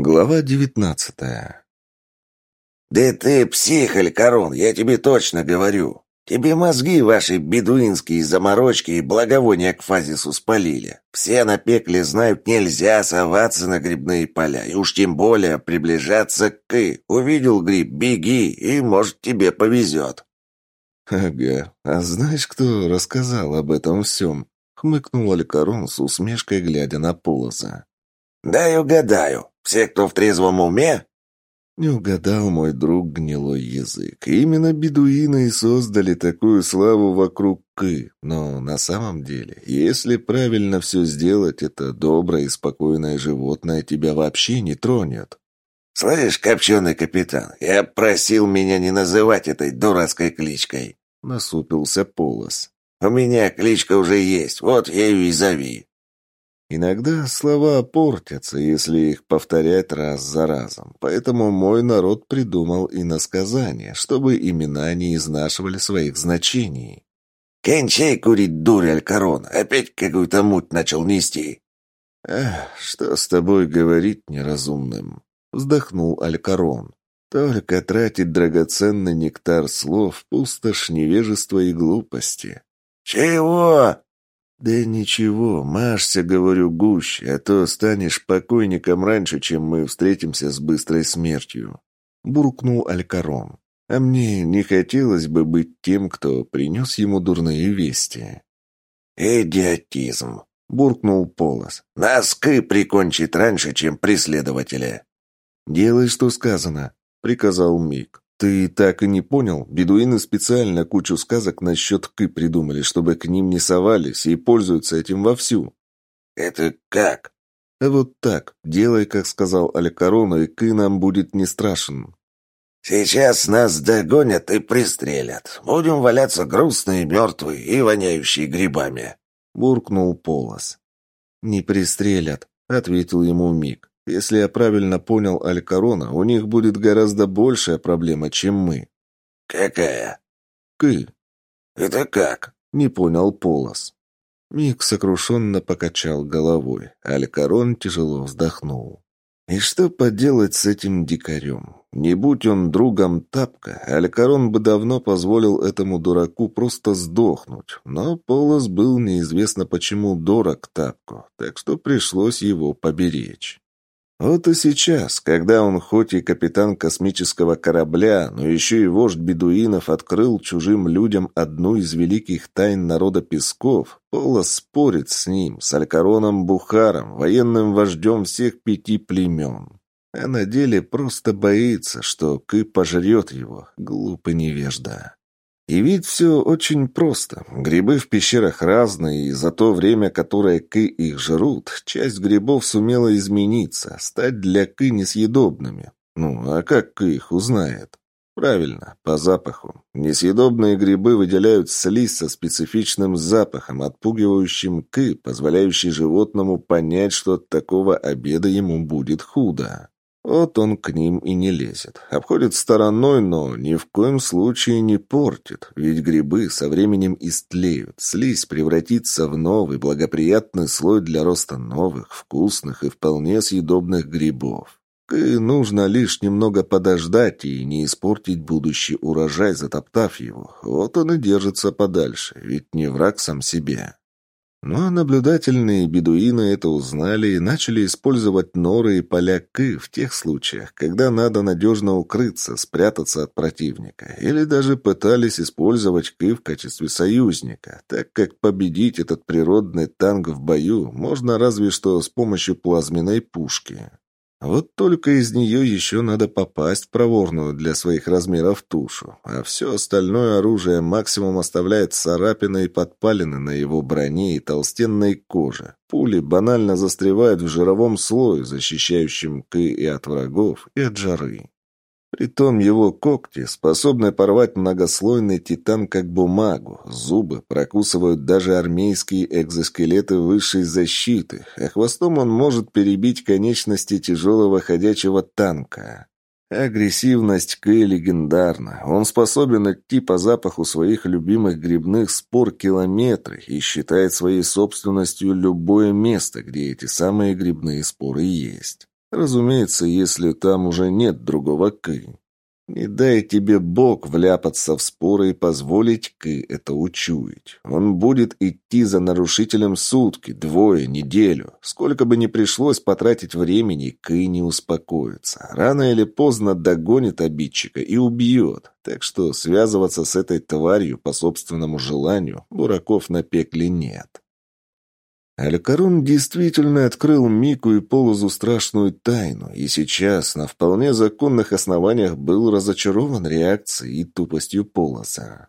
Глава девятнадцатая. «Да ты псих, Алькарон, я тебе точно говорю. Тебе мозги ваши бедуинские заморочки и благовония к фазису спалили. Все на пекле знают, нельзя соваться на грибные поля, и уж тем более приближаться к Увидел гриб, беги, и, может, тебе повезет». «Ага, а знаешь, кто рассказал об этом всем?» — хмыкнул Алькарон с усмешкой, глядя на Полоза. «Дай угадаю. Все, кто в трезвом уме?» Не угадал мой друг гнилой язык. Именно бедуины и создали такую славу вокруг Кы. Но на самом деле, если правильно все сделать, это доброе и спокойное животное тебя вообще не тронет. «Слышь, копченый капитан, я просил меня не называть этой дурацкой кличкой», — насупился Полос. «У меня кличка уже есть, вот ею и зови». Иногда слова портятся, если их повторять раз за разом, поэтому мой народ придумал иносказания, чтобы имена не изнашивали своих значений. «Кончай курить, дурь Алькарон, опять какую-то муть начал нести!» «Эх, что с тобой говорить неразумным?» — вздохнул Алькарон. «Только тратить драгоценный нектар слов, пустошь невежества и глупости». «Чего?» «Да ничего, машься, говорю, гуще, а то станешь покойником раньше, чем мы встретимся с быстрой смертью», — буркнул Алькарон. «А мне не хотелось бы быть тем, кто принес ему дурные вести». «Идиотизм», — буркнул Полос. «Носки прикончит раньше, чем преследователя». «Делай, что сказано», — приказал Мик. «Ты так и не понял? Бедуины специально кучу сказок насчет Кы придумали, чтобы к ним не совались, и пользуются этим вовсю». «Это как?» «А вот так. Делай, как сказал Аликарона, и Кы нам будет не страшен». «Сейчас нас догонят и пристрелят. Будем валяться грустные, мертвые и воняющие грибами», — буркнул Полос. «Не пристрелят», — ответил ему Мик. Если я правильно понял Алькарона, у них будет гораздо большая проблема, чем мы. Какая? Кы. Это как? Не понял Полос. Мик сокрушенно покачал головой. Алькарон тяжело вздохнул. И что поделать с этим дикарем? Не будь он другом Тапка, Алькарон бы давно позволил этому дураку просто сдохнуть. Но Полос был неизвестно почему дорог Тапку, так что пришлось его поберечь. Вот и сейчас, когда он хоть и капитан космического корабля, но еще и вождь бедуинов открыл чужим людям одну из великих тайн народа Песков, Полос спорит с ним, с Алькароном Бухаром, военным вождем всех пяти племен. А на деле просто боится, что Кы пожрет его, глупый невежда. И ведь все очень просто. Грибы в пещерах разные, и за то время, которое Кы их жрут, часть грибов сумела измениться, стать для Кы несъедобными. Ну, а как Кы их узнает? Правильно, по запаху. Несъедобные грибы выделяют слизь со специфичным запахом, отпугивающим Кы, позволяющий животному понять, что от такого обеда ему будет худо. Вот он к ним и не лезет. Обходит стороной, но ни в коем случае не портит, ведь грибы со временем истлеют, слизь превратится в новый, благоприятный слой для роста новых, вкусных и вполне съедобных грибов. И нужно лишь немного подождать и не испортить будущий урожай, затоптав его. Вот он и держится подальше, ведь не враг сам себе. Но наблюдательные бедуины это узнали и начали использовать норы и поля Кы в тех случаях, когда надо надежно укрыться, спрятаться от противника, или даже пытались использовать Кы в качестве союзника, так как победить этот природный танк в бою можно разве что с помощью плазменной пушки. Вот только из нее еще надо попасть в проворную для своих размеров тушу, а все остальное оружие максимум оставляет царапины и подпалины на его броне и толстенной коже. Пули банально застревают в жировом слое, защищающем К и от врагов, и от жары. Притом его когти способны порвать многослойный титан как бумагу, зубы прокусывают даже армейские экзоскелеты высшей защиты, а хвостом он может перебить конечности тяжелого ходячего танка. Агрессивность Кэй легендарна. Он способен идти по запаху своих любимых грибных спор километры и считает своей собственностью любое место, где эти самые грибные споры есть. Разумеется, если там уже нет другого Кы. Не дай тебе Бог вляпаться в споры и позволить Кы это учуять. Он будет идти за нарушителем сутки, двое, неделю. Сколько бы ни пришлось потратить времени, Кы не успокоится. Рано или поздно догонит обидчика и убьет. Так что связываться с этой тварью по собственному желанию дураков на пекле нет. Алькарон действительно открыл Мику и Полозу страшную тайну, и сейчас на вполне законных основаниях был разочарован реакцией и тупостью Полоза.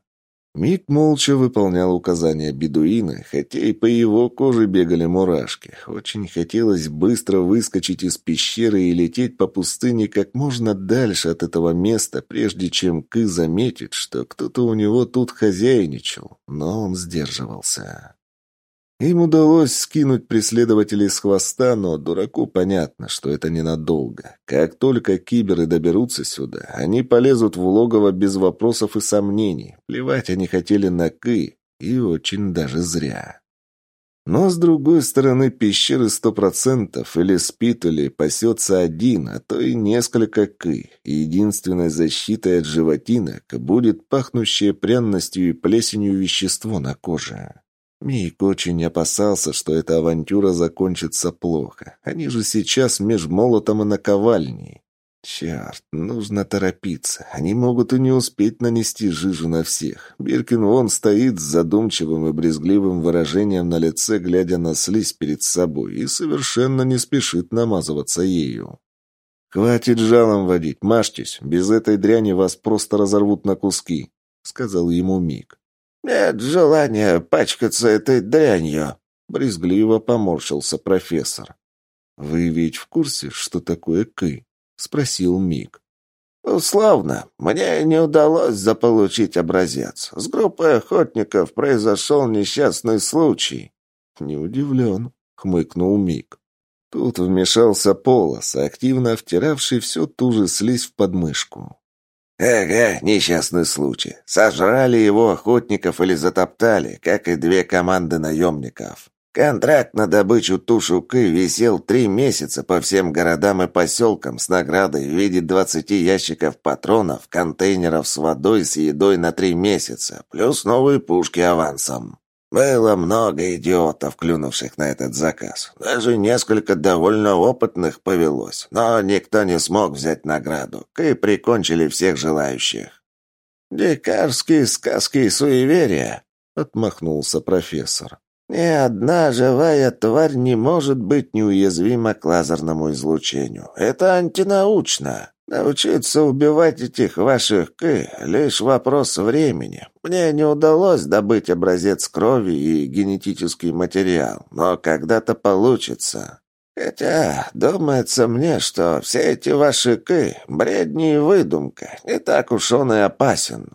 Мик молча выполнял указания бедуина, хотя и по его коже бегали мурашки. Очень хотелось быстро выскочить из пещеры и лететь по пустыне как можно дальше от этого места, прежде чем Кы заметит, что кто-то у него тут хозяйничал, но он сдерживался. Им удалось скинуть преследователей с хвоста, но дураку понятно, что это ненадолго. Как только киберы доберутся сюда, они полезут в логово без вопросов и сомнений. Плевать они хотели на Кы, и очень даже зря. Но, с другой стороны, пещеры сто процентов или спит, или пасется один, а то и несколько Кы, и единственной защитой от животинок будет пахнущее пряностью и плесенью вещество на коже. Мик очень опасался, что эта авантюра закончится плохо. Они же сейчас меж молотом и наковальней. Черт, нужно торопиться. Они могут и не успеть нанести жижу на всех. Биркин вон стоит с задумчивым и брезгливым выражением на лице, глядя на слизь перед собой, и совершенно не спешит намазываться ею. «Хватит жалом водить, мажьтесь. Без этой дряни вас просто разорвут на куски», — сказал ему Мик. «Нет желания пачкаться этой дрянью», — брезгливо поморщился профессор. «Вы ведь в курсе, что такое Кы?» — спросил Мик. «Условно. Мне не удалось заполучить образец. С группой охотников произошел несчастный случай». «Не удивлен», — хмыкнул Мик. Тут вмешался Полос, активно втиравший всю ту же слизь в подмышку. «Ага, несчастный случай. Сожрали его охотников или затоптали, как и две команды наемников. Контракт на добычу тушуки висел три месяца по всем городам и поселкам с наградой в виде двадцати ящиков патронов, контейнеров с водой с едой на три месяца, плюс новые пушки авансом. Было много идиотов, клюнувших на этот заказ. Даже несколько довольно опытных повелось, но никто не смог взять награду, и прикончили всех желающих. «Дикарские сказки и суеверия», — отмахнулся профессор. «Ни одна живая тварь не может быть неуязвима к лазерному излучению. Это антинаучно». Научиться убивать этих ваших «к» — лишь вопрос времени. Мне не удалось добыть образец крови и генетический материал, но когда-то получится. Хотя, думается мне, что все эти ваши «к» — бредни и выдумка. Не так уж он и опасен.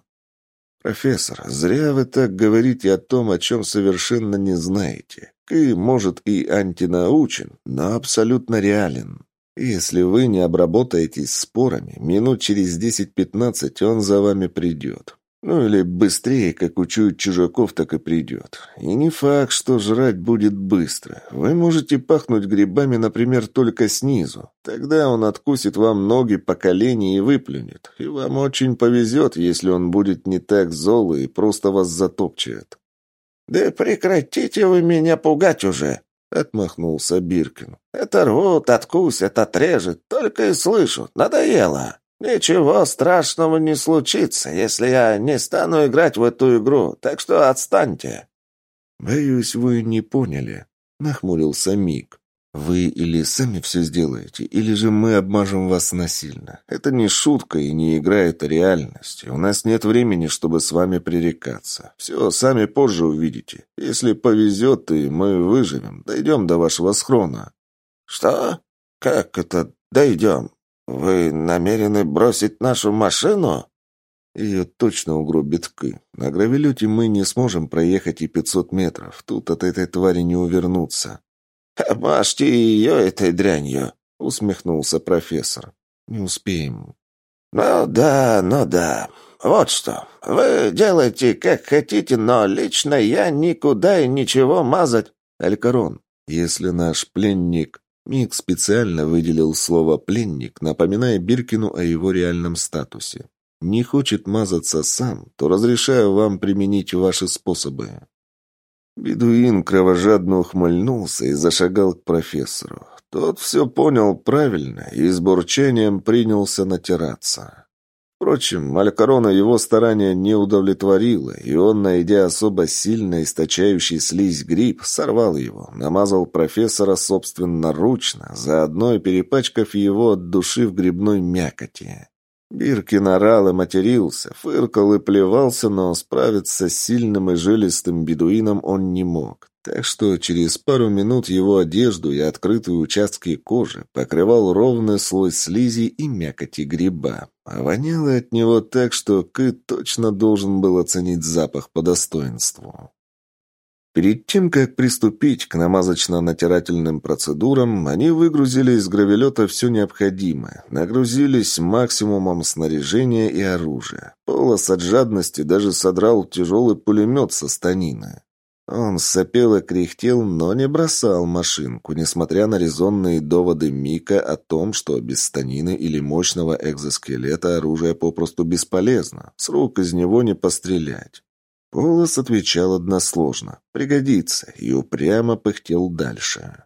«Профессор, зря вы так говорите о том, о чем совершенно не знаете. Кы, может, и антинаучен, но абсолютно реален. Если вы не обработаетесь спорами, минут через 10-15 он за вами придет. Ну или быстрее, как учует чужаков, так и придет. И не факт, что жрать будет быстро. Вы можете пахнуть грибами, например, только снизу. Тогда он откусит вам ноги по колени и выплюнет. И вам очень повезет, если он будет не так зол и просто вас затопчет. «Да прекратите вы меня пугать уже!» — отмахнулся Биркин. «Это рвут, откусят, отрежет, только и слышу. Надоело. Ничего страшного не случится, если я не стану играть в эту игру, так что отстаньте». «Боюсь, вы не поняли», — нахмурился Мик. Вы или сами все сделаете, или же мы обмажем вас насильно. Это не шутка и не игра, это реальность. У нас нет времени, чтобы с вами пререкаться. Все сами позже увидите. Если повезет, и мы выживем, дойдем до вашего схрона». «Что? Как это дойдем? Вы намерены бросить нашу машину?» Ее точно угробит Кы. На гравелете мы не сможем проехать и пятьсот метров. Тут от этой твари не увернуться. «Обмажьте ее этой дрянью», — усмехнулся профессор. «Не успеем». «Ну да, ну да. Вот что. Вы делайте, как хотите, но лично я никуда и ничего мазать...» «Алькарон, если наш пленник...» Мик специально выделил слово «пленник», напоминая Биркину о его реальном статусе. «Не хочет мазаться сам, то разрешаю вам применить ваши способы». Бедуин кровожадно ухмыльнулся и зашагал к профессору. Тот все понял правильно и с бурчанием принялся натираться. Впрочем, Алькарона его старания не удовлетворило, и он, найдя особо сильно источающий слизь гриб, сорвал его, намазал профессора собственноручно, заодно и перепачкав его от души в грибной мякоти. Биркин орал и матерился, фыркал и плевался, но справиться с сильным и жилистым бедуином он не мог. Так что через пару минут его одежду и открытые участки кожи покрывал ровный слой слизи и мякоти гриба. А воняло от него так, что Кыт точно должен был оценить запах по достоинству. Перед тем, как приступить к намазочно-натирательным процедурам, они выгрузили из гравелета все необходимое, нагрузились максимумом снаряжения и оружия. Полос от жадности даже содрал тяжелый пулемет со станины. Он сопел и кряхтел, но не бросал машинку, несмотря на резонные доводы Мика о том, что без станины или мощного экзоскелета оружие попросту бесполезно, с рук из него не пострелять. Полос отвечал односложно «пригодится» и упрямо пыхтел дальше.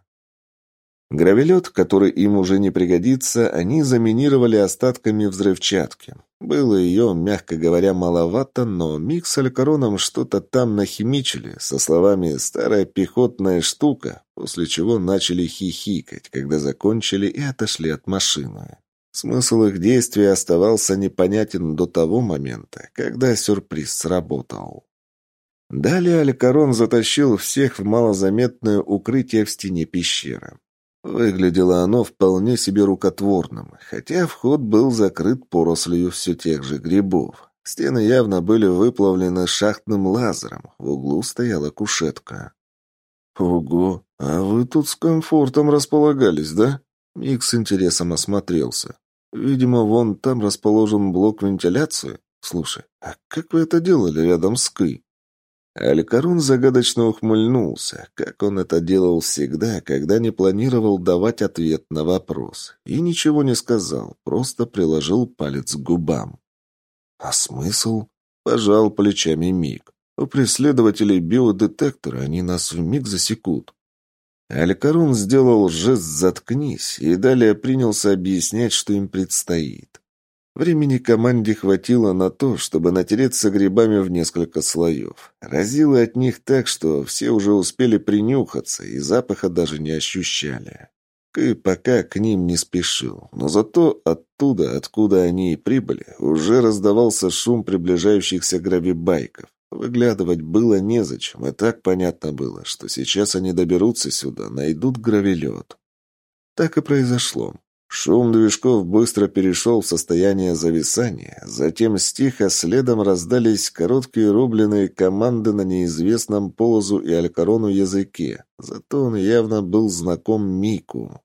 Гравелет, который им уже не пригодится, они заминировали остатками взрывчатки. Было ее, мягко говоря, маловато, но Мик с Алькароном что-то там нахимичили, со словами «старая пехотная штука», после чего начали хихикать, когда закончили и отошли от машины. Смысл их действий оставался непонятен до того момента, когда сюрприз сработал. Далее Алькарон затащил всех в малозаметное укрытие в стене пещеры. Выглядело оно вполне себе рукотворным, хотя вход был закрыт порослью все тех же грибов. Стены явно были выплавлены шахтным лазером, в углу стояла кушетка. «Ого, а вы тут с комфортом располагались, да?» Мик с интересом осмотрелся. «Видимо, вон там расположен блок вентиляции. Слушай, а как вы это делали рядом с Кы?» Алькарун загадочно ухмыльнулся, как он это делал всегда, когда не планировал давать ответ на вопрос. И ничего не сказал, просто приложил палец к губам. «А смысл?» — пожал плечами Миг. «У преследователей биодетектора они нас в миг засекут». Алькарун сделал жест «заткнись» и далее принялся объяснять, что им предстоит. Времени команде хватило на то, чтобы натереться грибами в несколько слоев. Разило от них так, что все уже успели принюхаться и запаха даже не ощущали. Кы пока к ним не спешил, но зато оттуда, откуда они и прибыли, уже раздавался шум приближающихся гравибайков. Выглядывать было незачем, и так понятно было, что сейчас они доберутся сюда, найдут гравелет. Так и произошло. Шум движков быстро перешел в состояние зависания, затем стих, а следом раздались короткие рубленые команды на неизвестном полозу и алькарону языке. Зато он явно был знаком Мику.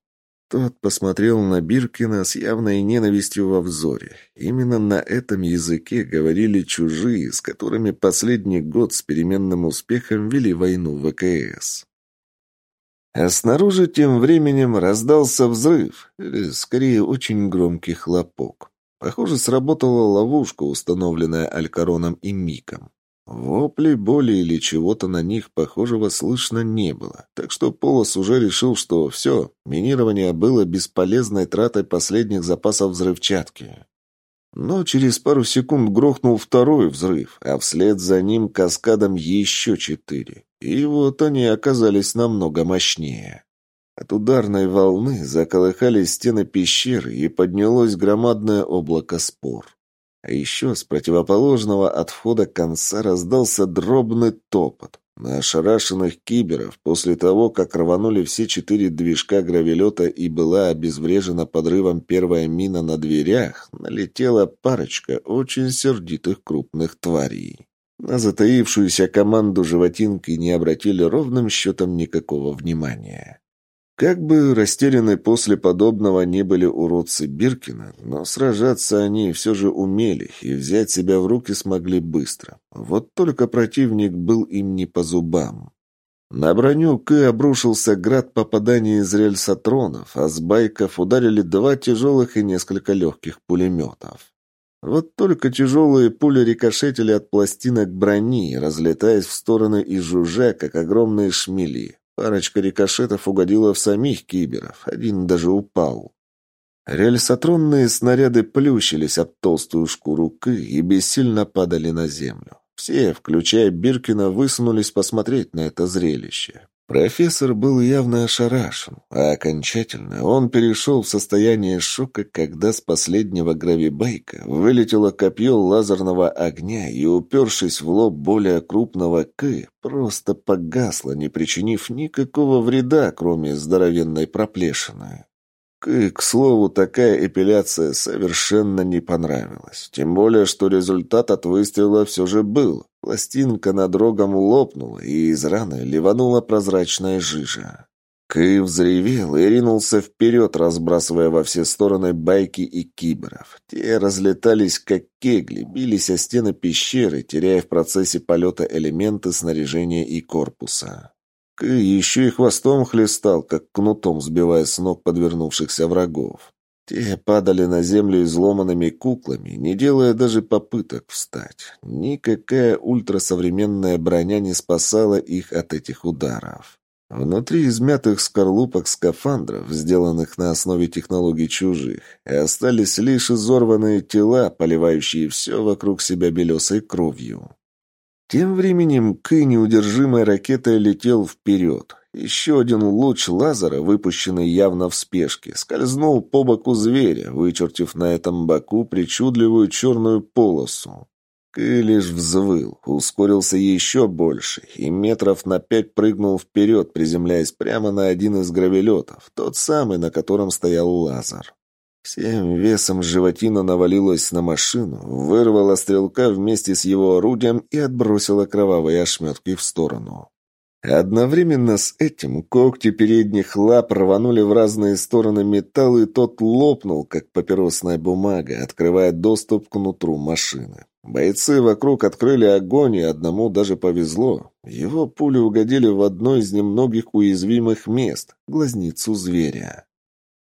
Тот посмотрел на Биркина с явной ненавистью во взоре. Именно на этом языке говорили чужие, с которыми последний год с переменным успехом вели войну ВКС. А снаружи тем временем раздался взрыв, или, скорее, очень громкий хлопок. Похоже, сработала ловушка, установленная Алькароном и Миком. Вопли, боли или чего-то на них похожего слышно не было, так что Полос уже решил, что все, минирование было бесполезной тратой последних запасов взрывчатки. Но через пару секунд грохнул второй взрыв, а вслед за ним каскадом еще четыре. И вот они оказались намного мощнее. От ударной волны заколыхались стены пещеры и поднялось громадное облако спор. А еще с противоположного от входа конца раздался дробный топот. На ошарашенных киберов, после того, как рванули все четыре движка гравелета и была обезврежена подрывом первая мина на дверях, налетела парочка очень сердитых крупных тварей. На затаившуюся команду животинки не обратили ровным счетом никакого внимания. Как бы растеряны после подобного не были уродцы Биркина, но сражаться они все же умели и взять себя в руки смогли быстро. Вот только противник был им не по зубам. На броню К обрушился град попаданий из рельсотронов, а с байков ударили два тяжелых и несколько легких пулеметов. Вот только тяжелые пули рикошетили от пластинок брони, разлетаясь в стороны и жужжа, как огромные шмели. Парочка рикошетов угодила в самих киберов, один даже упал. Рельсотронные снаряды плющились об толстую шкуру К и бессильно падали на землю. Все, включая Биркина, высунулись посмотреть на это зрелище. Профессор был явно ошарашен, а окончательно он перешел в состояние шока, когда с последнего гравибайка вылетело копье лазерного огня и, упершись в лоб более крупного К, просто погасло, не причинив никакого вреда, кроме здоровенной проплешины. К слову, такая эпиляция совершенно не понравилась. Тем более, что результат от выстрела все же был. Пластинка над рогом лопнула, и из раны ливанула прозрачная жижа. Кэй взревел и ринулся вперед, разбрасывая во все стороны байки и киберов. Те разлетались, как кегли, бились о стены пещеры, теряя в процессе полета элементы снаряжения и корпуса. Еще и хвостом хлестал, как кнутом сбивая с ног подвернувшихся врагов. Те падали на землю изломанными куклами, не делая даже попыток встать. Никакая ультрасовременная броня не спасала их от этих ударов. Внутри измятых скорлупок скафандров, сделанных на основе технологий чужих, остались лишь изорванные тела, поливающие все вокруг себя белесой кровью. Тем временем К неудержимой ракетой летел вперед. Еще один луч лазера, выпущенный явно в спешке, скользнул по боку зверя, вычертив на этом боку причудливую черную полосу. К лишь взвыл, ускорился еще больше и метров на пять прыгнул вперед, приземляясь прямо на один из гравелетов, тот самый, на котором стоял лазер. Всем весом животина навалилась на машину, вырвала стрелка вместе с его орудием и отбросила кровавые ошметки в сторону. Одновременно с этим когти передних лап рванули в разные стороны металл, и тот лопнул, как папиросная бумага, открывая доступ к нутру машины. Бойцы вокруг открыли огонь, и одному даже повезло. Его пули угодили в одно из немногих уязвимых мест — глазницу зверя.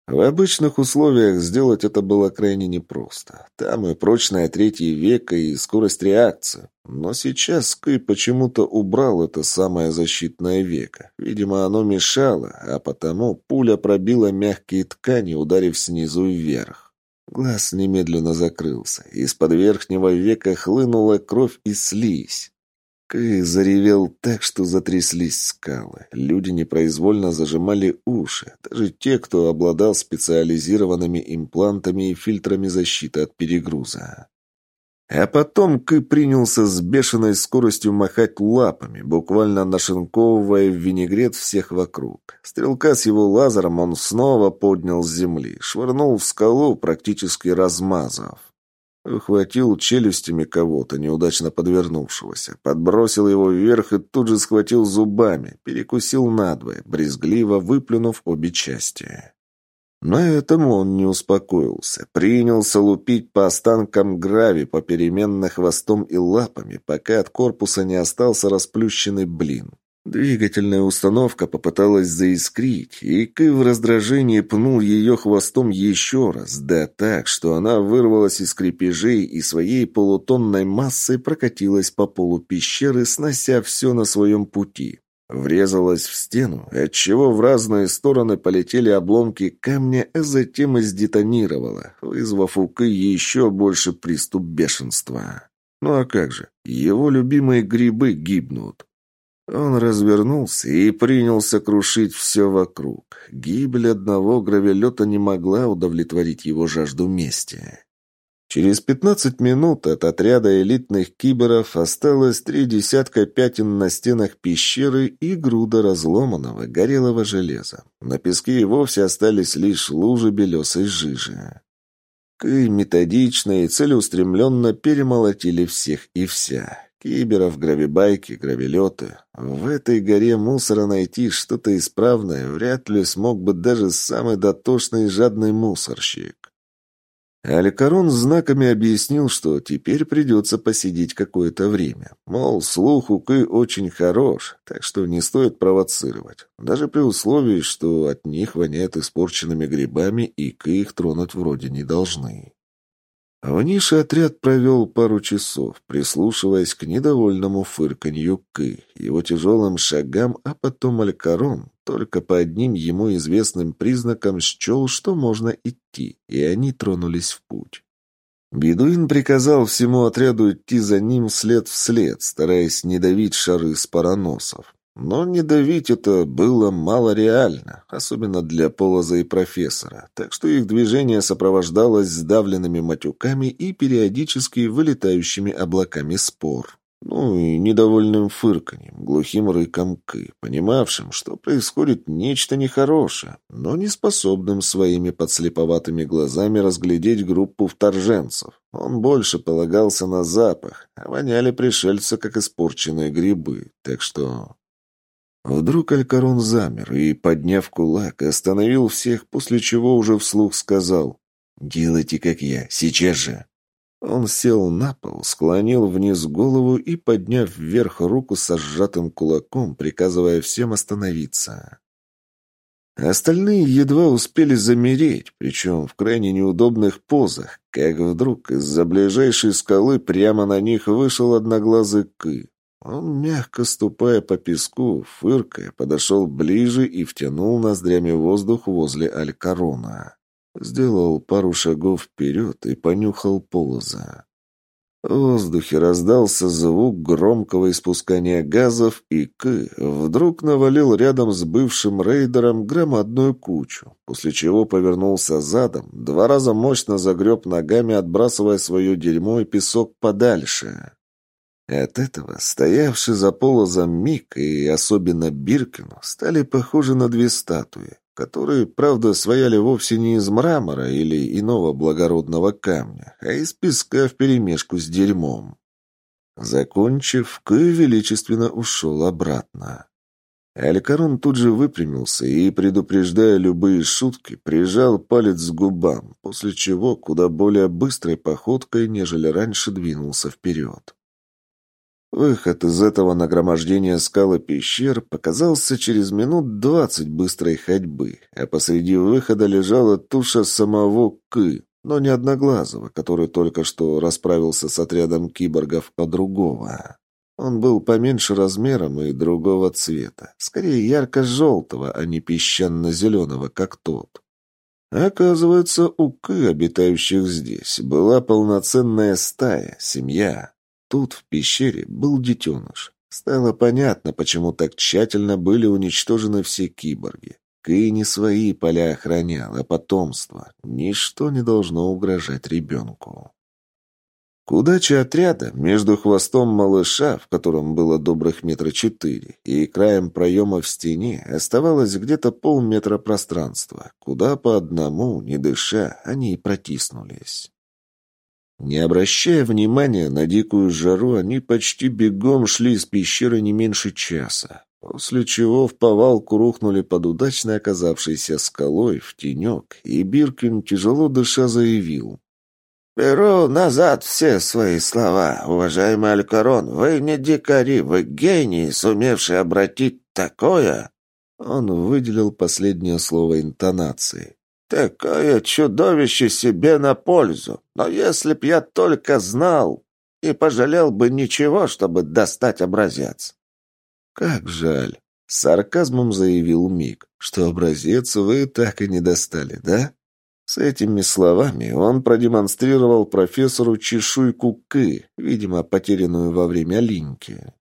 В обычных условиях сделать это было крайне непросто. Там и прочное третье веко, и скорость реакции. Но сейчас Скай почему-то убрал это самое защитное веко. Видимо, оно мешало, а потому пуля пробила мягкие ткани, ударив снизу вверх. Глаз немедленно закрылся. Из-под верхнего века хлынула кровь и слизь. Кэй заревел так, что затряслись скалы. Люди непроизвольно зажимали уши, даже те, кто обладал специализированными имплантами и фильтрами защиты от перегруза. А потом Кы принялся с бешеной скоростью махать лапами, буквально нашинковывая в винегрет всех вокруг. Стрелка с его лазером он снова поднял с земли, швырнул в скалу, практически размазав. Ухватил челюстями кого-то, неудачно подвернувшегося, подбросил его вверх и тут же схватил зубами, перекусил надвое, брезгливо выплюнув обе части. На этом он не успокоился. Принялся лупить по останкам грави, попеременно хвостом и лапами, пока от корпуса не остался расплющенный блин. Двигательная установка попыталась заискрить, и Кы в раздражении пнул ее хвостом еще раз, да так, что она вырвалась из крепежей и своей полутонной массой прокатилась по полу пещеры, снося все на своем пути. Врезалась в стену, отчего в разные стороны полетели обломки камня, а затем и сдетонировала, вызвав у Кы еще больше приступ бешенства. Ну а как же, его любимые грибы гибнут. Он развернулся и принялся крушить все вокруг. Гибель одного гравелета не могла удовлетворить его жажду мести. Через пятнадцать минут от отряда элитных киберов осталось три десятка пятен на стенах пещеры и груда разломанного горелого железа. На песке и вовсе остались лишь лужи белесой жижи. Кы методично и целеустремленно перемолотили всех и вся. Киберов, гравибайки, гравилеты. В этой горе мусора найти что-то исправное вряд ли смог бы даже самый дотошный и жадный мусорщик. Аликарон знаками объяснил, что теперь придется посидеть какое-то время. Мол, слух у Кы очень хорош, так что не стоит провоцировать. Даже при условии, что от них воняет испорченными грибами, и Кы их тронуть вроде не должны. В нише отряд провел пару часов, прислушиваясь к недовольному фырканью Кы, его тяжелым шагам, а потом Алькарон, только по одним ему известным признакам счел, что можно идти, и они тронулись в путь. Бедуин приказал всему отряду идти за ним след в след, стараясь не давить шары с параносов. Но не давить это было мало реально, особенно для Полоза и профессора, так что их движение сопровождалось сдавленными матюками и периодически вылетающими облаками спор. Ну и недовольным фырканьем, глухим рыком Кы, понимавшим, что происходит нечто нехорошее, но не способным своими подслеповатыми глазами разглядеть группу вторженцев. Он больше полагался на запах, а воняли пришельцы, как испорченные грибы, так что... Вдруг Алькарон замер и, подняв кулак, остановил всех, после чего уже вслух сказал «Делайте, как я, сейчас же». Он сел на пол, склонил вниз голову и, подняв вверх руку со сжатым кулаком, приказывая всем остановиться. Остальные едва успели замереть, причем в крайне неудобных позах, как вдруг из-за ближайшей скалы прямо на них вышел одноглазый Кы. Он, мягко ступая по песку, фыркая, подошел ближе и втянул ноздрями воздух возле Алькарона. Сделал пару шагов вперед и понюхал полоза. В воздухе раздался звук громкого испускания газов, и К вдруг навалил рядом с бывшим рейдером громадную кучу, после чего повернулся задом, два раза мощно загреб ногами, отбрасывая свое дерьмо и песок подальше. От этого стоявший за полозом Мик и особенно Биркину стали похожи на две статуи, которые, правда, свояли вовсе не из мрамора или иного благородного камня, а из песка вперемешку с дерьмом. Закончив, Кой величественно ушел обратно. Алькарон тут же выпрямился и, предупреждая любые шутки, прижал палец к губам, после чего куда более быстрой походкой, нежели раньше, двинулся вперед. Выход из этого нагромождения скал и пещер показался через минут двадцать быстрой ходьбы, а посреди выхода лежала туша самого Кы, но не одноглазого, который только что расправился с отрядом киборгов, а другого. Он был поменьше размером и другого цвета, скорее ярко-желтого, а не песчано-зеленого, как тот. Оказывается, у Кы, обитающих здесь, была полноценная стая, семья. Тут, в пещере, был детеныш. Стало понятно, почему так тщательно были уничтожены все киборги. Кэй не свои поля охранял, а потомство. Ничто не должно угрожать ребенку. К удаче отряда, между хвостом малыша, в котором было добрых метра четыре, и краем проема в стене, оставалось где-то полметра пространства, куда по одному, не дыша, они и протиснулись. Не обращая внимания на дикую жару, они почти бегом шли из пещеры не меньше часа, после чего в повалку рухнули под удачно оказавшейся скалой в тенек, и Биркин, тяжело дыша, заявил. «Беру назад все свои слова, уважаемый Алькарон. Вы не дикари, вы гении, сумевшие обратить такое...» Он выделил последнее слово интонацией. Такое чудовище себе на пользу. Но если б я только знал, и пожалел бы ничего, чтобы достать образец. Как жаль, с сарказмом заявил Мик, что образец вы так и не достали, да? С этими словами он продемонстрировал профессору чешуйку Кы, видимо, потерянную во время линьки.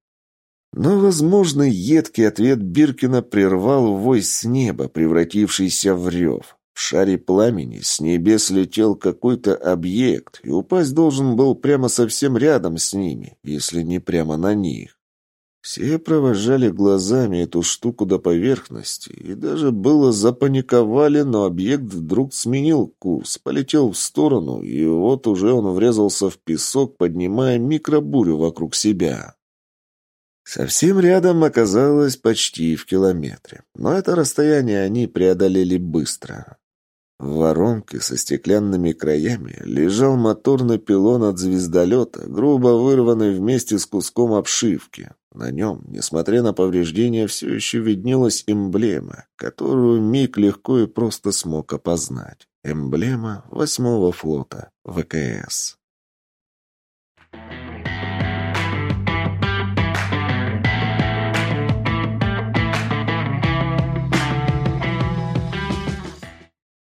Но, возможно, едкий ответ Биркина прервал вой с неба, превратившийся в рев. В шаре пламени с небес летел какой-то объект, и упасть должен был прямо совсем рядом с ними, если не прямо на них. Все провожали глазами эту штуку до поверхности, и даже было запаниковали, но объект вдруг сменил курс, полетел в сторону, и вот уже он врезался в песок, поднимая микробурю вокруг себя. Совсем рядом оказалось почти в километре, но это расстояние они преодолели быстро. В воронке со стеклянными краями лежал моторный пилон от звездолета, грубо вырванный вместе с куском обшивки. На нем, несмотря на повреждения, все еще виднелась эмблема, которую Мик легко и просто смог опознать. Эмблема восьмого флота ВКС.